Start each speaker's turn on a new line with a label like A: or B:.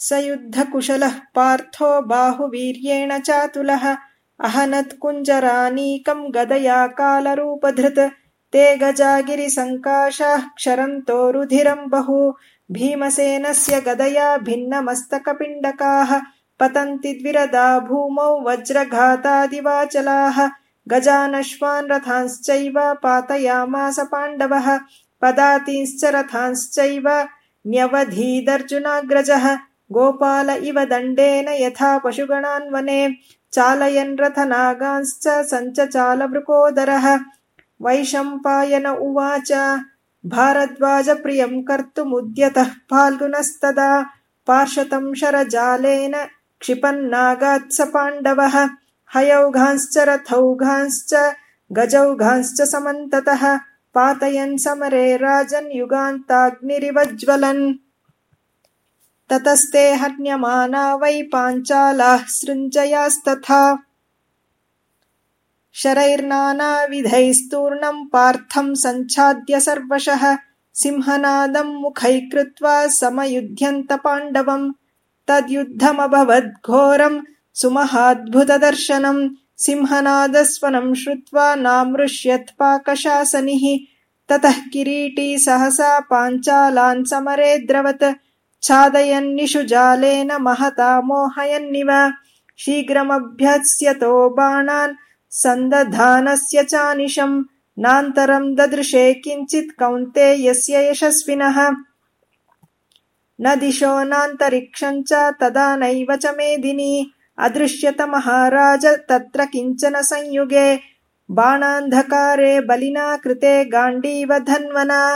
A: स युद्धकुशलः पार्थो बाहुवीर्येण चातुलः। अहनत्कुञ्जरानीकम् गदया कालरूपधृत्। ते गजागिरिसङ्काशाः क्षरन्तो रुधिरम् बहु। भीमसेनस्य गदया भिन्नमस्तकपिण्डकाः। पतन्ति द्विरदा भूमौ वज्रघातादिवाचलाः। गजानश्वान् रथांश्चैव पातयामास पाण्डवः। पदातींश्च रथांश्चैव न्यवधीदर्जुनाग्रजः गोपाल इव दण्डेन यथा पशुगणान्वने चालयन् रथनागांश्च सञ्चचालवृकोदरः वैशम्पायन उवाच भारद्वाजप्रियम् कर्तुमुद्यतः फाल्गुनस्तदा पार्शतं शरजालेन क्षिपन्नागात्स पाण्डवः। हयौघांश्च रथौघांश्च गजौघांश्च समन्ततः पातयन् समरे राजन् युगान्ताग्निरिवज्ज्वलन् ततस्ते हन्यमाना वै पाञ्चालाः सृञ्जयास्तथा। शरैर्नानाविधैस्तूर्णम् पार्थम् सञ्छाद्य सर्वशः सिंहनादम् मुखैकृत्वा समयुध्यन्त पाण्डवम् तद्युद्धमभवद्घोरम् सुमहाद्भुतदर्शनम् सिंहनादस्वनम् श्रुत्वा नामृष्यत्पाकशासनिः ततः किरीटी सहसा पाञ्चालान् समरेद्रवत् छादयन्निषुजालेन महता मोहयन्निव। शीघ्रमभ्यस्यतो बाणान् सन्दधानस्य चानिशम्। नान्तरम् ददृशे किञ्चित् कौन्तेयस्य यशस्विनः। न दिशो नान्तरिक्षम् च तदा नैव च मेदिनी। अदृश्यत महाराज तत्र किञ्चन संयुगे। बाणान्धकारे बलिना कृते गाण्डीव धन्वना